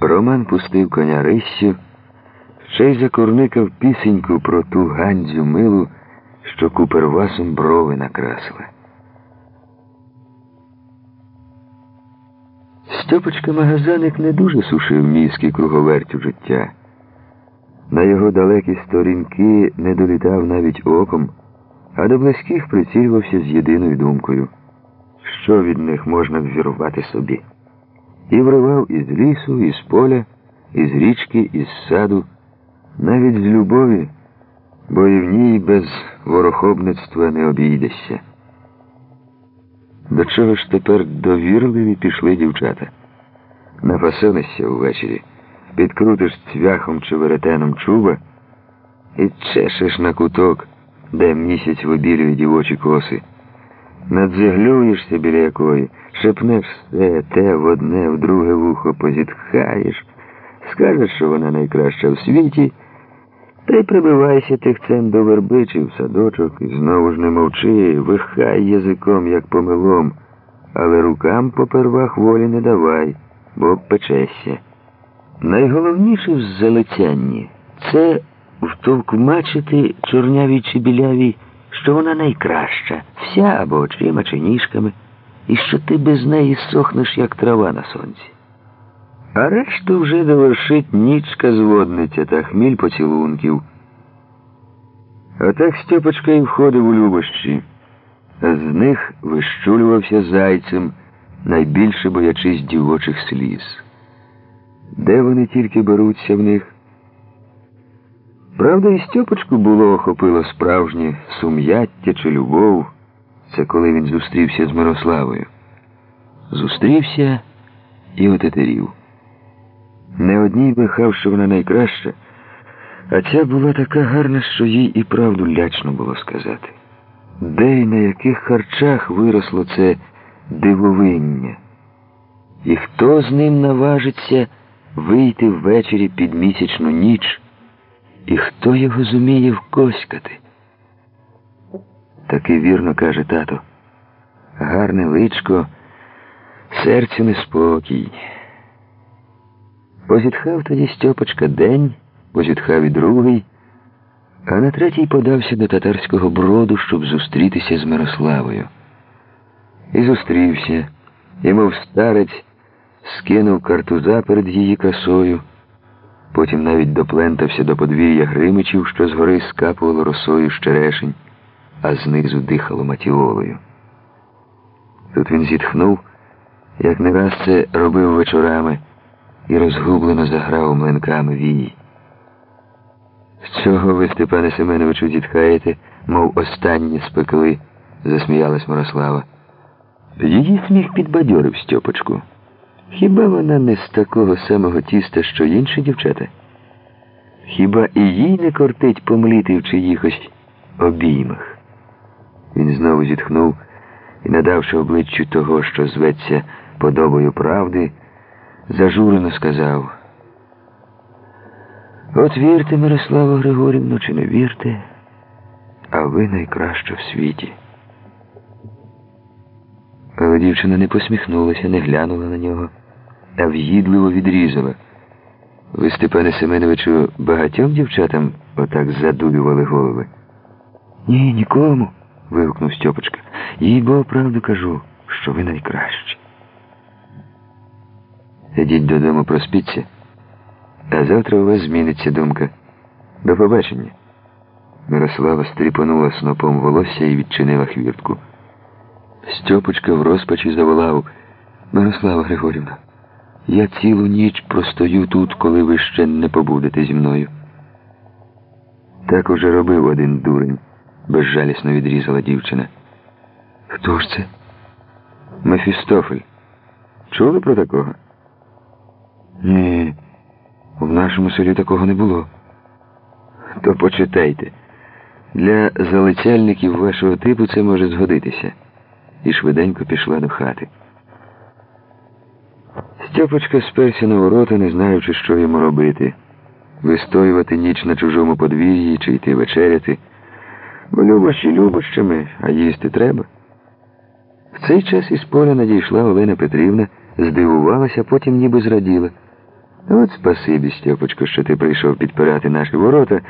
Роман пустив коня риссю, ще й закурникав пісеньку про ту гандзю милу, що купервасом брови накрасила. Стьопочка Магазаник не дуже сушив мізки круговертю життя. На його далекі сторінки не долітав навіть оком, а до близьких прицілювався з єдиною думкою, що від них можна ввірувати собі. І вривав із лісу, із поля, із річки, із саду, навіть з любові, бо і в ній без ворохобництва не обійдешся. До чого ж тепер довірливі пішли дівчата? Напасонишся увечері, підкрутиш цвяхом чи веретеном чуба і чешеш на куток, де місяць вибілює дівочі коси. Надзиглюєшся біля якої, шепнеш все те в одне, в друге вухо позітхаєш, скажеш, що вона найкраща в світі, та й прибивайся тихцем до верби чи в садочок, і знову ж не мовчи, вихай язиком, як помилом, але рукам попервах волі не давай, бо печешся. Найголовніше в залицянні це втовкмачити чорнявій чи білявій, що вона найкраща, вся або очима чи ніжками, і що ти без неї сохнеш, як трава на сонці. А решту вже довершить нічка зводниця та хміль поцілунків. Отак Стьопочка і входив у любощі, з них вищулювався зайцем, найбільше боячись дівочих сліз. Де вони тільки беруться в них? Правда, і Стьопочку було охопило справжнє сум'яття чи любов. Це коли він зустрівся з Мирославою. Зустрівся і отетерів. Не одній брехав, що вона найкраща, а ця була така гарна, що їй і правду лячно було сказати. Де й на яких харчах виросло це дивовиння? І хто з ним наважиться вийти ввечері під місячну ніч? І хто його зуміє вкоськати? Таки вірно каже тато. Гарне личко, серцю неспокій. Позітхав тоді Стьопочка день, позітхав і другий, а на третій подався до татарського броду, щоб зустрітися з Мирославою. І зустрівся, і, мов старець, скинув картуза перед її красою, потім навіть доплентався до подвір'я Гримичів, що згори скапувало росою щерешень, а знизу дихало матіолою. Тут він зітхнув, як не раз це робив вечорами і розгублено заграв млинками вій. З чого ви, Степане Семеновичу, зітхаєте, мов останні спекли, засміялась Мирослава. Її сміх підбадьорив Стьопочку. Хіба вона не з такого самого тіста, що інші дівчата? Хіба і їй не кортить помліти в чиїхось обіймах? Він знову зітхнув і, надавши обличчю того, що зветься подобою правди, зажурено сказав. От вірте, Мирослава Григорівну, чи не вірте, а ви найкраща в світі. Але дівчина не посміхнулася, не глянула на нього, а в'їдливо відрізала. Ви, Степане Семеновичу, багатьом дівчатам отак задулювали голови? Ні, нікому. вигукнув Стьопочка. Їй бо правду кажу, що ви найкращі. Ідіть додому, проспіться, а завтра у вас зміниться думка. До побачення. Мирослава стріпанула снопом волосся і відчинила хвіртку. Стьопочка в розпачі заволав. Мирослава Григорівна, я цілу ніч простою тут, коли ви ще не побудете зі мною. Так уже робив один дурень, безжалісно відрізала дівчина. Хто ж це? Мефістофель. Чули про такого? Ні, в нашому селі такого не було. То почитайте. Для залицяльників вашого типу це може згодитися. І швиденько пішла до хати. Стьопочка сперся на ворота, не знаючи, що йому робити. Вистоювати ніч на чужому подвір'ї чи йти вечеряти. Бо любощі любощами, а їсти треба. В цей час із поля надійшла Олена Петрівна, здивувалася, потім ніби зраділа. От спасибі, Стьопочко, що ти прийшов підпирати наші ворота.